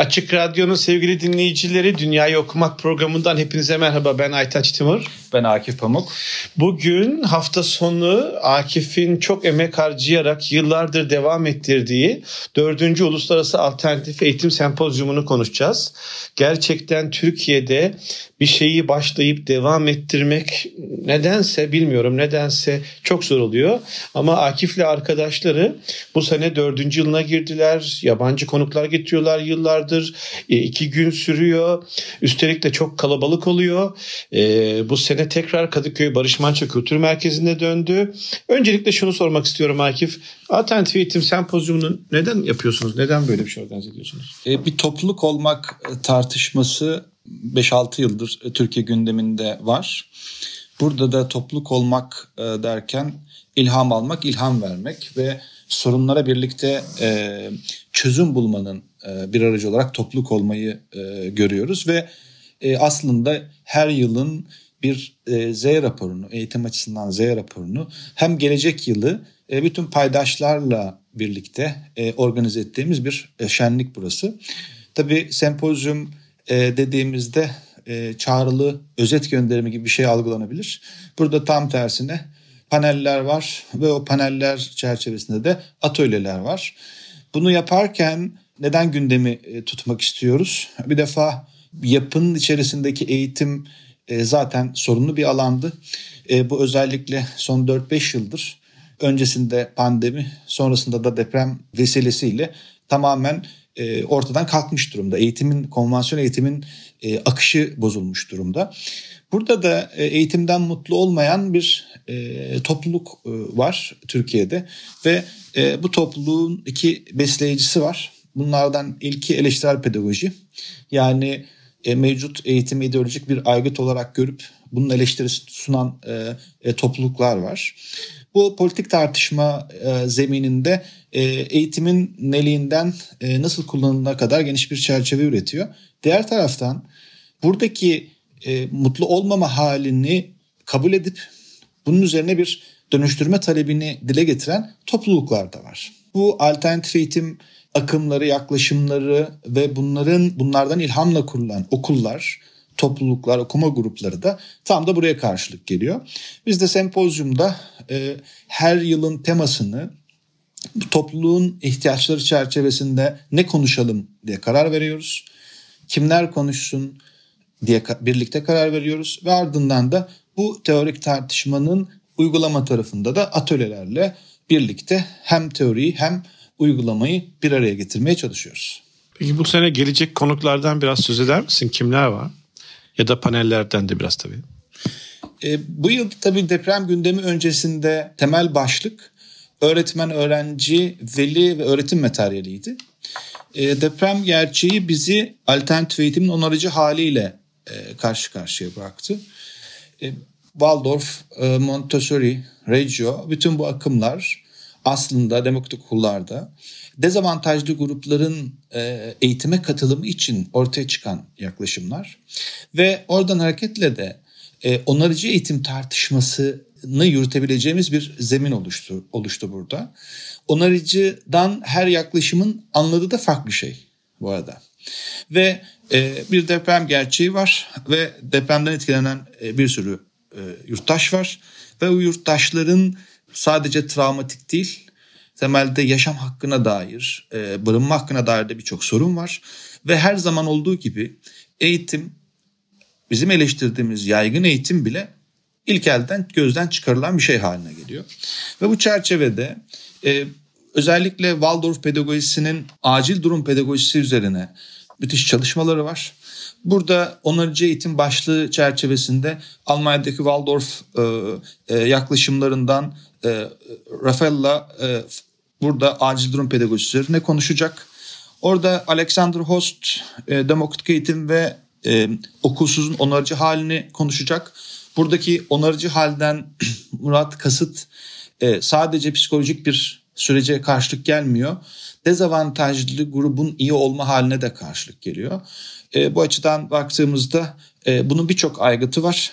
Açık Radyo'nun sevgili dinleyicileri Dünyayı Okumak programından hepinize merhaba. Ben Aytaç Timur. Ben Akif Pamuk. Bugün hafta sonu Akif'in çok emek harcayarak yıllardır devam ettirdiği 4. Uluslararası Alternatif Eğitim Sempozyumunu konuşacağız. Gerçekten Türkiye'de bir şeyi başlayıp devam ettirmek nedense bilmiyorum nedense çok zor oluyor. Ama Akif'le arkadaşları bu sene dördüncü yılına girdiler. Yabancı konuklar getiriyorlar yıllardır. E, iki gün sürüyor. Üstelik de çok kalabalık oluyor. E, bu sene tekrar Kadıköy Barış Manço Kültür Merkezi'ne döndü. Öncelikle şunu sormak istiyorum Akif. Alternatif Eğitim Sempozyumunu neden yapıyorsunuz? Neden böyle bir şey organize ediyorsunuz? E, bir topluluk olmak tartışması 5-6 yıldır Türkiye gündeminde var. Burada da topluluk olmak e, derken ilham almak, ilham vermek ve sorunlara birlikte e, çözüm bulmanın e, bir aracı olarak topluluk olmayı görüyoruz ve aslında her yılın bir Z raporunu, eğitim açısından Z raporunu hem gelecek yılı bütün paydaşlarla birlikte organize ettiğimiz bir şenlik burası. Tabii sempozyum e, dediğimizde e, çağrılı özet gönderimi gibi bir şey algılanabilir. Burada tam tersine paneller var ve o paneller çerçevesinde de atölyeler var. Bunu yaparken neden gündemi e, tutmak istiyoruz? Bir defa yapının içerisindeki eğitim e, zaten sorunlu bir alandı. E, bu özellikle son 4-5 yıldır öncesinde pandemi sonrasında da deprem vesilesiyle tamamen ortadan kalkmış durumda. Eğitimin, konvansiyon eğitimin akışı bozulmuş durumda. Burada da eğitimden mutlu olmayan bir topluluk var Türkiye'de ve bu topluluğun iki besleyicisi var. Bunlardan ilki eleştirel pedagoji. Yani e, mevcut eğitimi ideolojik bir aygıt olarak görüp bunun eleştirisi sunan e, e, topluluklar var. Bu politik tartışma e, zemininde e, eğitimin neliğinden e, nasıl kullanılına kadar geniş bir çerçeve üretiyor. Diğer taraftan buradaki e, mutlu olmama halini kabul edip bunun üzerine bir dönüştürme talebini dile getiren topluluklar da var. Bu alternatif eğitim akımları, yaklaşımları ve bunların bunlardan ilhamla kurulan okullar, topluluklar, okuma grupları da tam da buraya karşılık geliyor. Biz de sempozyumda e, her yılın temasını topluluğun ihtiyaçları çerçevesinde ne konuşalım diye karar veriyoruz. Kimler konuşsun diye birlikte karar veriyoruz ve ardından da bu teorik tartışmanın uygulama tarafında da atölyelerle birlikte hem teoriyi hem uygulamayı bir araya getirmeye çalışıyoruz. Peki bu sene gelecek konuklardan biraz söz eder misin? Kimler var? Ya da panellerden de biraz tabii. E, bu yıl tabii deprem gündemi öncesinde temel başlık öğretmen, öğrenci, veli ve öğretim materyaliydi. E, deprem gerçeği bizi alternatif eğitimin onarıcı haliyle e, karşı karşıya bıraktı. E, Waldorf, e, Montessori, Reggio bütün bu akımlar aslında demokratik okullarda dezavantajlı grupların e, eğitime katılımı için ortaya çıkan yaklaşımlar ve oradan hareketle de e, onarıcı eğitim tartışmasını yürütebileceğimiz bir zemin oluştu oluştu burada. Onarıcıdan her yaklaşımın anladığı da farklı şey bu arada. Ve e, bir deprem gerçeği var ve depremden etkilenen bir sürü yurttaş var ve o yurttaşların sadece travmatik değil temelde yaşam hakkına dair, e, barınma hakkına dair de birçok sorun var. Ve her zaman olduğu gibi eğitim, bizim eleştirdiğimiz yaygın eğitim bile ilk elden gözden çıkarılan bir şey haline geliyor. Ve bu çerçevede e, özellikle Waldorf pedagojisinin acil durum pedagojisi üzerine müthiş çalışmaları var. Burada onarıcı eğitim başlığı çerçevesinde Almanya'daki Waldorf e, e, yaklaşımlarından e, Rafael'la e, burada acil durum pedagojisi üzerine konuşacak. Orada Alexander Host e, demokratik eğitim ve e, okulsuzun onarıcı halini konuşacak. Buradaki onarıcı halden Murat kasıt e, sadece psikolojik bir sürece karşılık gelmiyor. Dezavantajlı grubun iyi olma haline de karşılık geliyor. E, bu açıdan baktığımızda e, bunun birçok aygıtı var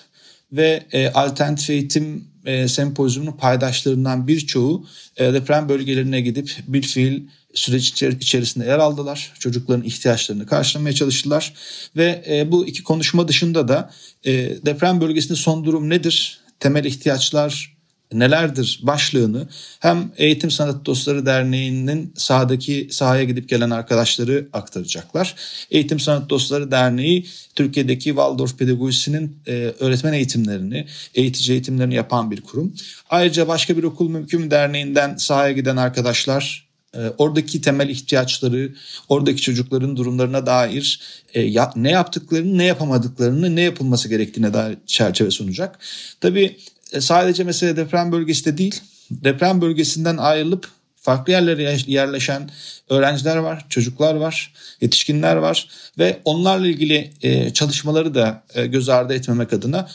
ve e, alternatif eğitim e, sempozyumunun paydaşlarından birçoğu e, deprem bölgelerine gidip bir fiil süreç içerisinde yer aldılar. Çocukların ihtiyaçlarını karşılamaya çalıştılar ve e, bu iki konuşma dışında da e, deprem bölgesinde son durum nedir? Temel ihtiyaçlar nelerdir başlığını hem Eğitim Sanat Dostları Derneği'nin sahadaki sahaya gidip gelen arkadaşları aktaracaklar. Eğitim Sanat Dostları Derneği Türkiye'deki Waldorf pedagojisinin e, öğretmen eğitimlerini, eğitici eğitimlerini yapan bir kurum. Ayrıca başka bir okul mümkün derneğinden sahaya giden arkadaşlar e, oradaki temel ihtiyaçları, oradaki çocukların durumlarına dair e, ya, ne yaptıklarını, ne yapamadıklarını, ne yapılması gerektiğine dair çerçeve sunacak. Tabii sadece mesele deprem bölgesi de değil. Deprem bölgesinden ayrılıp farklı yerlere yerleşen öğrenciler var, çocuklar var, yetişkinler var ve onlarla ilgili e, çalışmaları da e, göz ardı etmemek adına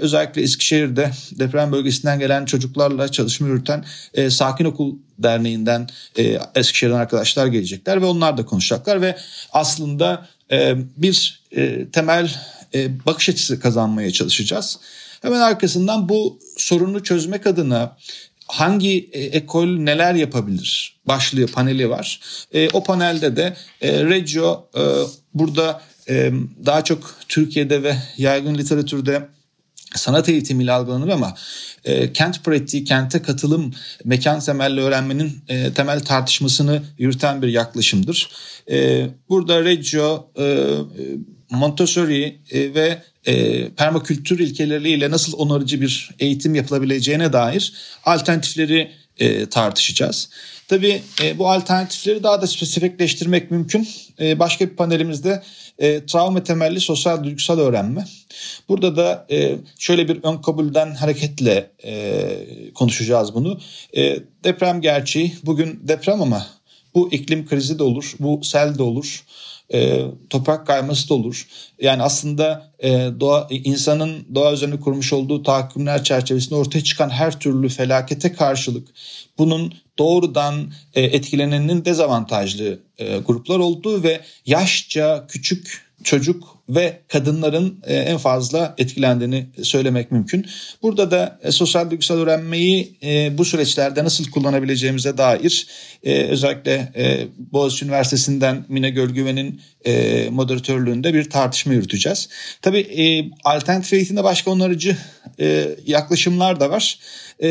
özellikle Eskişehir'de deprem bölgesinden gelen çocuklarla çalışma yürüten Sakin Okul Derneği'nden Eskişehir'den arkadaşlar gelecekler ve onlar da konuşacaklar ve aslında bir temel bakış açısı kazanmaya çalışacağız. Hemen arkasından bu sorunu çözmek adına hangi e, ekol neler yapabilir başlığı paneli var. E, o panelde de e, Reggio e, burada e, daha çok Türkiye'de ve yaygın literatürde sanat eğitimiyle algılanır ama e, kent pratiği, kente katılım, mekan temelli öğrenmenin e, temel tartışmasını yürüten bir yaklaşımdır. E, burada Reggio, e, Montessori e, ve e, permakültür ilkeleriyle nasıl onarıcı bir eğitim yapılabileceğine dair alternatifleri e, tartışacağız. Tabii e, bu alternatifleri daha da spesifikleştirmek mümkün. E, başka bir panelimizde e, travma temelli sosyal duygusal öğrenme. Burada da e, şöyle bir ön kabulden hareketle e, konuşacağız bunu. E, deprem gerçeği bugün deprem ama bu iklim krizi de olur, bu sel de olur e, toprak kayması da olur. Yani aslında e, doğa insanın doğa üzerine kurmuş olduğu tahakkümler çerçevesinde ortaya çıkan her türlü felakete karşılık bunun doğrudan e, etkilenenin dezavantajlı e, gruplar olduğu ve yaşça küçük çocuk ve kadınların e, en fazla etkilendiğini söylemek mümkün. Burada da e, sosyal duygusal öğrenmeyi e, bu süreçlerde nasıl kullanabileceğimize dair özellikle Boğaziçi Üniversitesi'nden Mine Gölgüven'in moderatörlüğünde bir tartışma yürüteceğiz. Tabii alternatif eğitimde başka onarıcı yaklaşımlar da var.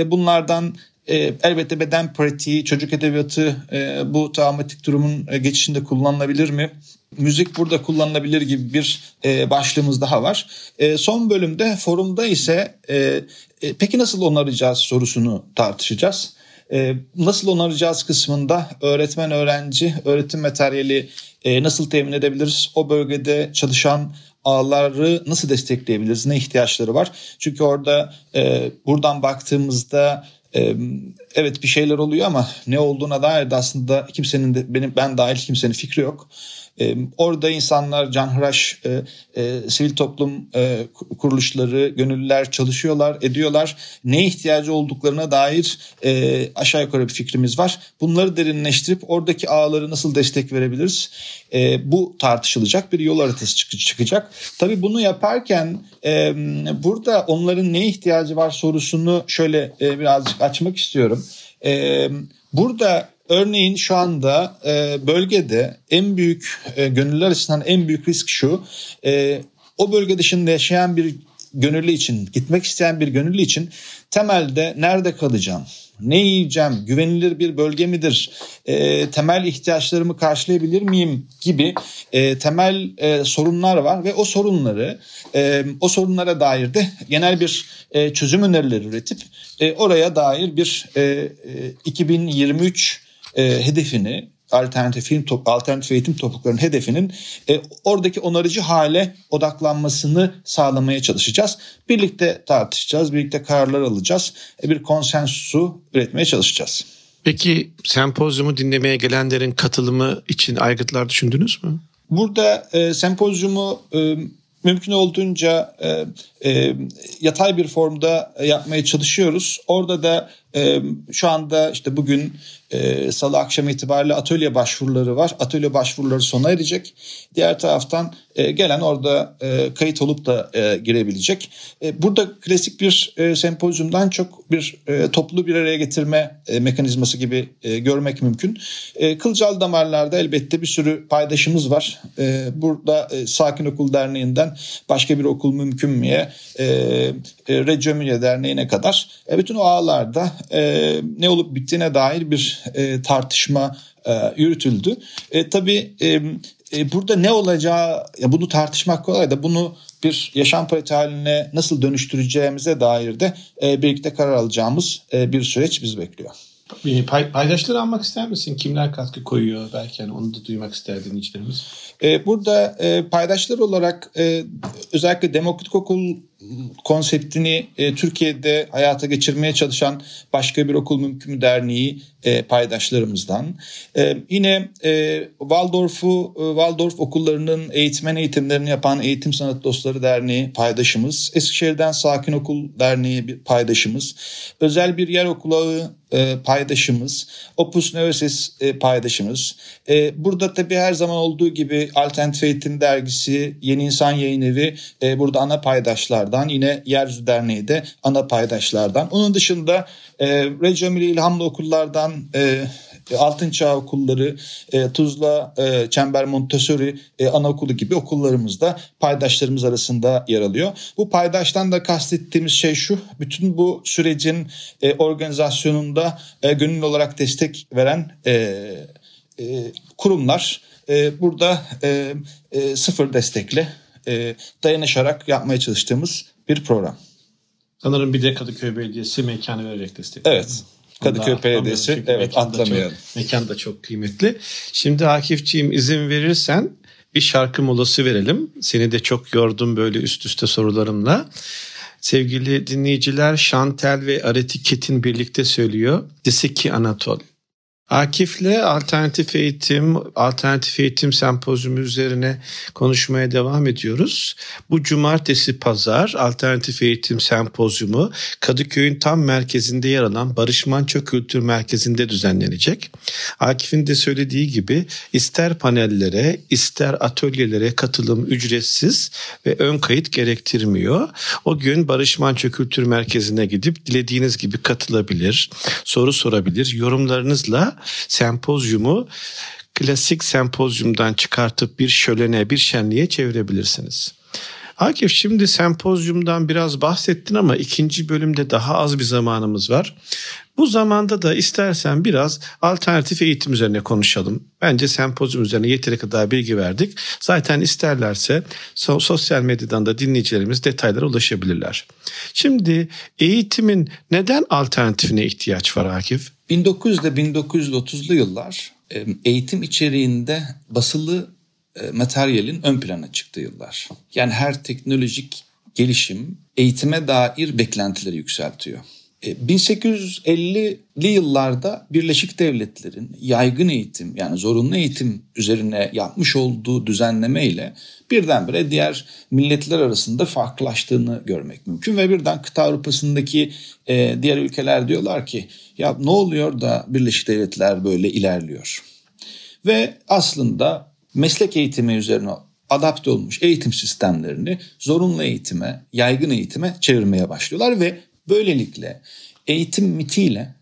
Bunlardan e, elbette beden pratiği, çocuk edebiyatı e, bu travmatik durumun e, geçişinde kullanılabilir mi? Müzik burada kullanılabilir gibi bir e, başlığımız daha var. E, son bölümde forumda ise e, e, peki nasıl onaracağız sorusunu tartışacağız. E, nasıl onaracağız kısmında öğretmen, öğrenci, öğretim materyali e, nasıl temin edebiliriz? O bölgede çalışan ağları nasıl destekleyebiliriz? Ne ihtiyaçları var? Çünkü orada e, buradan baktığımızda evet bir şeyler oluyor ama ne olduğuna dair de aslında kimsenin de benim ben dahil kimsenin fikri yok. Orada insanlar canhıraş e, e, sivil toplum e, kuruluşları, gönüllüler çalışıyorlar, ediyorlar. Ne ihtiyacı olduklarına dair e, aşağı yukarı bir fikrimiz var. Bunları derinleştirip oradaki ağları nasıl destek verebiliriz? E, bu tartışılacak bir yol haritası çık- çıkacak. Tabii bunu yaparken e, burada onların ne ihtiyacı var sorusunu şöyle e, birazcık açmak istiyorum. E, burada Örneğin şu anda e, bölgede en büyük e, gönüllüler açısından en büyük risk şu. E, o bölge dışında yaşayan bir gönüllü için, gitmek isteyen bir gönüllü için temelde nerede kalacağım? Ne yiyeceğim? Güvenilir bir bölge midir? E, temel ihtiyaçlarımı karşılayabilir miyim? Gibi e, temel e, sorunlar var ve o sorunları, e, o sorunlara dair de genel bir e, çözüm önerileri üretip e, oraya dair bir e, e, 2023 e, hedefini alternatif film top, alternatif eğitim topluluklarının hedefinin e, oradaki onarıcı hale odaklanmasını sağlamaya çalışacağız. Birlikte tartışacağız, birlikte kararlar alacağız. E, bir konsensusu üretmeye çalışacağız. Peki sempozyumu dinlemeye gelenlerin katılımı için aygıtlar düşündünüz mü? Burada e, sempozyumu e, mümkün olduğunca e, e, yatay bir formda yapmaya çalışıyoruz. Orada da e, şu anda işte bugün e, salı akşam itibariyle atölye başvuruları var. Atölye başvuruları sona erecek. Diğer taraftan e, gelen orada e, kayıt olup da e, girebilecek. E, burada klasik bir e, sempozyumdan çok bir e, toplu bir araya getirme e, mekanizması gibi e, görmek mümkün. E, Kılcal Damarlar'da elbette bir sürü paydaşımız var. E, burada e, Sakin Okul Derneği'nden başka bir okul mümkün müye e, e, Reggio Emilia Derneği'ne kadar e, bütün o ağlarda e, ne olup bittiğine dair bir e, tartışma e, yürütüldü. E, tabii e, e, burada ne olacağı ya bunu tartışmak kolay da bunu bir yaşam pratiği haline nasıl dönüştüreceğimize dair de e, birlikte karar alacağımız e, bir süreç bizi bekliyor. Pay, paydaşları almak ister misin? Kimler katkı koyuyor? Belki hani onu da duymak ister dinleyicilerimiz. E, burada e, paydaşlar olarak e, özellikle demokratik okul konseptini e, Türkiye'de hayata geçirmeye çalışan başka bir okul mümkün derneği e, paydaşlarımızdan. E, yine e, Waldorf'u e, Waldorf okullarının eğitmen eğitimlerini yapan Eğitim Sanat Dostları Derneği paydaşımız. Eskişehir'den Sakin Okul Derneği bir paydaşımız. Özel bir yer okulu e, paydaşımız. Opus Neosis e, paydaşımız. E, burada tabii her zaman olduğu gibi Alternatif Eğitim Dergisi, Yeni İnsan Yayın Evi e, burada ana paydaşlardan. Yine Yeryüzü Derneği de ana paydaşlardan. Onun dışında e, Reggio Emilia İlhamlı Okullardan e, Altın Çağ Okulları, e, Tuzla, e, Çember Montessori e, Anaokulu gibi okullarımızda paydaşlarımız arasında yer alıyor. Bu paydaştan da kastettiğimiz şey şu, bütün bu sürecin e, organizasyonunda e, gönüllü olarak destek veren e, e, kurumlar e, burada e, e, sıfır destekle e, dayanışarak yapmaya çalıştığımız bir program. Sanırım bir de Kadıköy Belediyesi mekanı vererek destek. Evet. Kadıköy Belediyesi evet atlamayalım. mekan da çok kıymetli. Şimdi Akifciğim izin verirsen bir şarkı molası verelim. Seni de çok yordum böyle üst üste sorularımla. Sevgili dinleyiciler Şantel ve Aretiket'in birlikte söylüyor. Disiki Anatol. Akif'le alternatif eğitim, alternatif eğitim sempozyumu üzerine konuşmaya devam ediyoruz. Bu cumartesi pazar alternatif eğitim sempozyumu Kadıköy'ün tam merkezinde yer alan Barış Manço Kültür Merkezi'nde düzenlenecek. Akif'in de söylediği gibi ister panellere ister atölyelere katılım ücretsiz ve ön kayıt gerektirmiyor. O gün Barış Manço Kültür Merkezi'ne gidip dilediğiniz gibi katılabilir, soru sorabilir, yorumlarınızla sempozyumu klasik sempozyumdan çıkartıp bir şölene, bir şenliğe çevirebilirsiniz. Akif şimdi sempozyumdan biraz bahsettin ama ikinci bölümde daha az bir zamanımız var. Bu zamanda da istersen biraz alternatif eğitim üzerine konuşalım. Bence sempozyum üzerine yeteri kadar bilgi verdik. Zaten isterlerse sosyal medyadan da dinleyicilerimiz detaylara ulaşabilirler. Şimdi eğitimin neden alternatifine ihtiyaç var Akif? 1900 ile 1930'lu yıllar eğitim içeriğinde basılı materyalin ön plana çıktığı yıllar. Yani her teknolojik gelişim eğitime dair beklentileri yükseltiyor. 1850'li e, yıllarda Birleşik Devletler'in yaygın eğitim yani zorunlu eğitim üzerine yapmış olduğu düzenleme ile birdenbire diğer milletler arasında farklılaştığını görmek mümkün ve birden kıta Avrupa'sındaki e, diğer ülkeler diyorlar ki ya ne oluyor da Birleşik Devletler böyle ilerliyor. Ve aslında meslek eğitimi üzerine adapte olmuş eğitim sistemlerini zorunlu eğitime, yaygın eğitime çevirmeye başlıyorlar ve Böylelikle eğitim mitiyle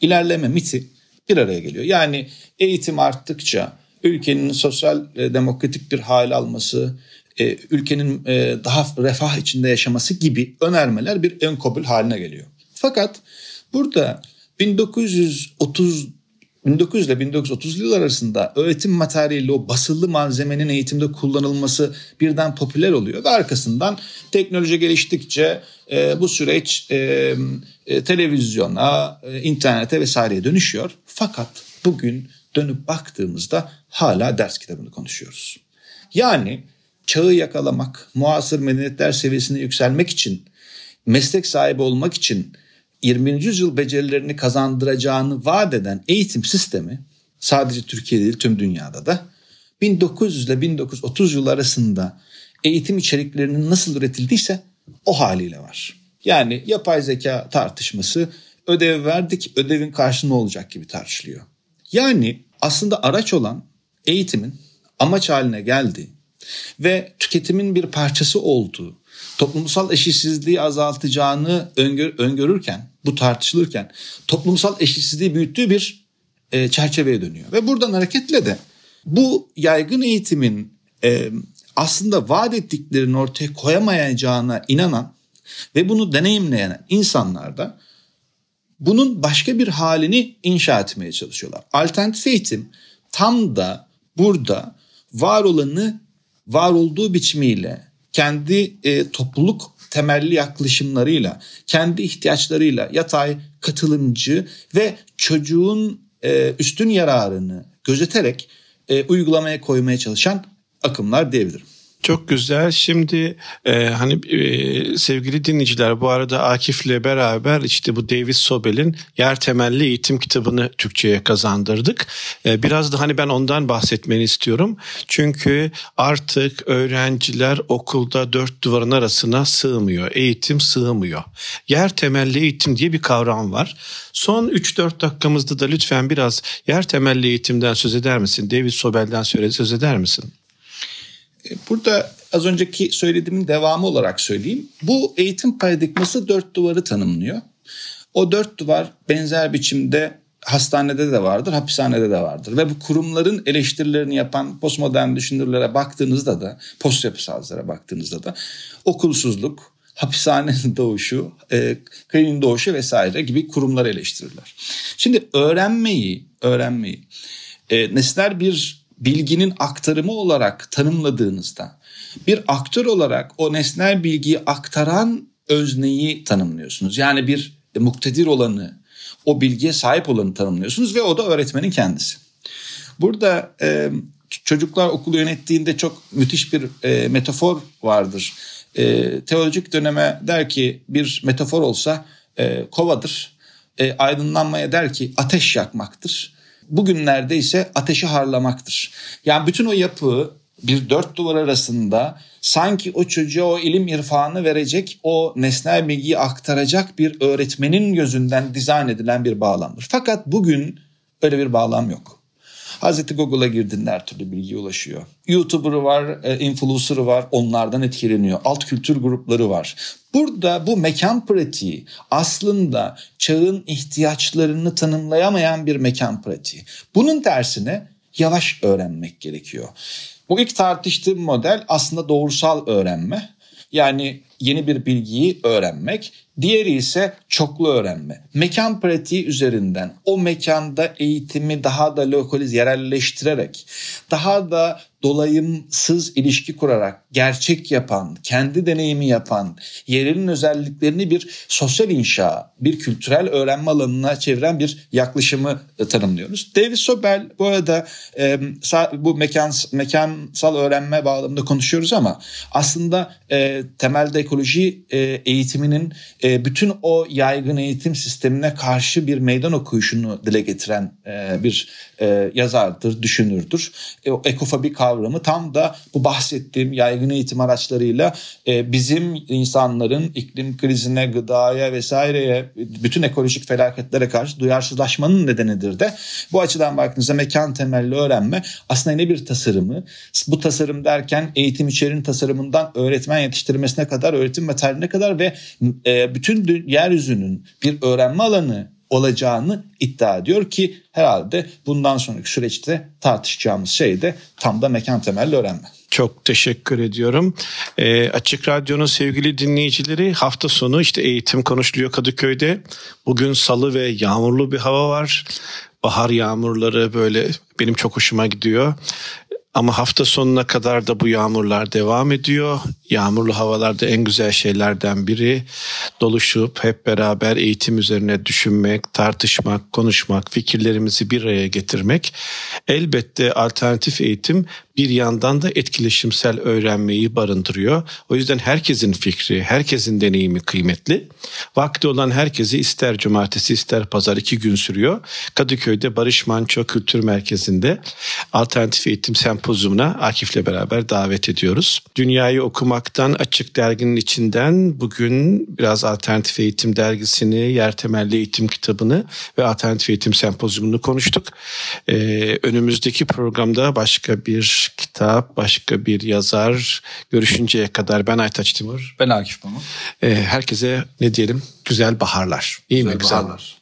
ilerleme miti bir araya geliyor. Yani eğitim arttıkça ülkenin sosyal e, demokratik bir hal alması, e, ülkenin e, daha refah içinde yaşaması gibi önermeler bir ön kabul haline geliyor. Fakat burada 1930 1900 ile 1930 yıllar arasında öğretim materyali o basılı malzemenin eğitimde kullanılması birden popüler oluyor ve arkasından teknoloji geliştikçe e, bu süreç e, e, televizyona, e, internete vesaireye dönüşüyor. Fakat bugün dönüp baktığımızda hala ders kitabını konuşuyoruz. Yani çağı yakalamak, muasır medeniyetler seviyesine yükselmek için, meslek sahibi olmak için 20. yüzyıl becerilerini kazandıracağını vaat eden eğitim sistemi sadece Türkiye değil tüm dünyada da 1900 ile 1930 yıl arasında eğitim içeriklerinin nasıl üretildiyse o haliyle var. Yani yapay zeka tartışması ödev verdik ödevin karşılığı olacak gibi tartışılıyor. Yani aslında araç olan eğitimin amaç haline geldi ve tüketimin bir parçası olduğu, toplumsal eşitsizliği azaltacağını öngör, öngörürken, bu tartışılırken toplumsal eşitsizliği büyüttüğü bir e, çerçeveye dönüyor. Ve buradan hareketle de bu yaygın eğitimin e, aslında vaat ettiklerini ortaya koyamayacağına inanan ve bunu deneyimleyen insanlar da bunun başka bir halini inşa etmeye çalışıyorlar. Alternatif eğitim tam da burada var olanı var olduğu biçimiyle kendi e, topluluk temelli yaklaşımlarıyla, kendi ihtiyaçlarıyla yatay, katılımcı ve çocuğun e, üstün yararını gözeterek e, uygulamaya koymaya çalışan akımlar diyebilirim. Çok güzel. Şimdi e, hani e, sevgili dinleyiciler bu arada Akif'le beraber işte bu David Sobel'in yer temelli eğitim kitabını Türkçe'ye kazandırdık. E, biraz da hani ben ondan bahsetmeni istiyorum. Çünkü artık öğrenciler okulda dört duvarın arasına sığmıyor. Eğitim sığmıyor. Yer temelli eğitim diye bir kavram var. Son 3-4 dakikamızda da lütfen biraz yer temelli eğitimden söz eder misin? David Sobel'den söz eder misin? E, burada az önceki söylediğimin devamı olarak söyleyeyim. Bu eğitim paradigması dört duvarı tanımlıyor. O dört duvar benzer biçimde hastanede de vardır, hapishanede de vardır. Ve bu kurumların eleştirilerini yapan postmodern düşünürlere baktığınızda da, post yapısalcılara baktığınızda da okulsuzluk, hapishane doğuşu, e, klinin doğuşu vesaire gibi kurumlar eleştirirler. Şimdi öğrenmeyi, öğrenmeyi e, nesner bir bilginin aktarımı olarak tanımladığınızda bir aktör olarak o nesnel bilgiyi aktaran özneyi tanımlıyorsunuz. Yani bir muktedir olanı, o bilgiye sahip olanı tanımlıyorsunuz ve o da öğretmenin kendisi. Burada e, çocuklar okulu yönettiğinde çok müthiş bir e, metafor vardır. E, teolojik döneme der ki bir metafor olsa e, kovadır. E, aydınlanmaya der ki ateş yakmaktır bugünlerde ise ateşi harlamaktır. Yani bütün o yapı bir dört duvar arasında sanki o çocuğa o ilim irfanı verecek, o nesnel bilgiyi aktaracak bir öğretmenin gözünden dizayn edilen bir bağlamdır. Fakat bugün öyle bir bağlam yok. Hazreti Google'a girdiğinde her türlü bilgiye ulaşıyor. YouTuber'ı var, e, influencer'ı var, onlardan etkileniyor. Alt kültür grupları var. Burada bu mekan pratiği aslında çağın ihtiyaçlarını tanımlayamayan bir mekan pratiği. Bunun tersine yavaş öğrenmek gerekiyor. Bu ilk tartıştığım model aslında doğrusal öğrenme. Yani yeni bir bilgiyi öğrenmek. Diğeri ise çoklu öğrenme. Mekan pratiği üzerinden o mekanda eğitimi daha da lokaliz yerelleştirerek, daha da dolayımsız ilişki kurarak gerçek yapan, kendi deneyimi yapan, yerinin özelliklerini bir sosyal inşa, bir kültürel öğrenme alanına çeviren bir yaklaşımı e, tanımlıyoruz. David Sobel bu arada e, bu mekan, mekansal öğrenme bağlamında konuşuyoruz ama aslında e, temelde ekoloji e, eğitiminin bütün o yaygın eğitim sistemine karşı bir meydan okuyuşunu dile getiren bir yazardır, düşünürdür. E, ekofobi kavramı tam da bu bahsettiğim yaygın eğitim araçlarıyla e, bizim insanların iklim krizine, gıdaya vesaireye, bütün ekolojik felaketlere karşı duyarsızlaşmanın nedenidir de. Bu açıdan baktığınızda mekan temelli öğrenme aslında ne bir tasarımı. Bu tasarım derken eğitim içeriğinin tasarımından öğretmen yetiştirmesine kadar, öğretim materyaline kadar ve e, bütün yeryüzünün bir öğrenme alanı olacağını iddia ediyor ki herhalde bundan sonraki süreçte tartışacağımız şey de tam da mekan temelli öğrenme. Çok teşekkür ediyorum. E, Açık Radyo'nun sevgili dinleyicileri hafta sonu işte eğitim konuşuluyor Kadıköy'de. Bugün salı ve yağmurlu bir hava var. Bahar yağmurları böyle benim çok hoşuma gidiyor. Ama hafta sonuna kadar da bu yağmurlar devam ediyor. Yağmurlu havalarda en güzel şeylerden biri doluşup hep beraber eğitim üzerine düşünmek, tartışmak, konuşmak, fikirlerimizi bir araya getirmek. Elbette alternatif eğitim bir yandan da etkileşimsel öğrenmeyi barındırıyor. O yüzden herkesin fikri, herkesin deneyimi kıymetli. Vakti olan herkesi ister cumartesi ister pazar iki gün sürüyor. Kadıköy'de Barış Manço Kültür Merkezi'nde alternatif eğitim sempozyumuna Akif'le beraber davet ediyoruz. Dünyayı okumaktan Açık Dergi'nin içinden bugün biraz alternatif eğitim dergisini, yer temelli eğitim kitabını ve alternatif eğitim sempozyumunu konuştuk. Ee, önümüzdeki programda başka bir kitap, başka bir yazar görüşünceye kadar ben Aytaç Timur. Ben Akif Pamuk. Ee, herkese ne diyelim? Güzel baharlar. İyi mi? Güzel. baharlar.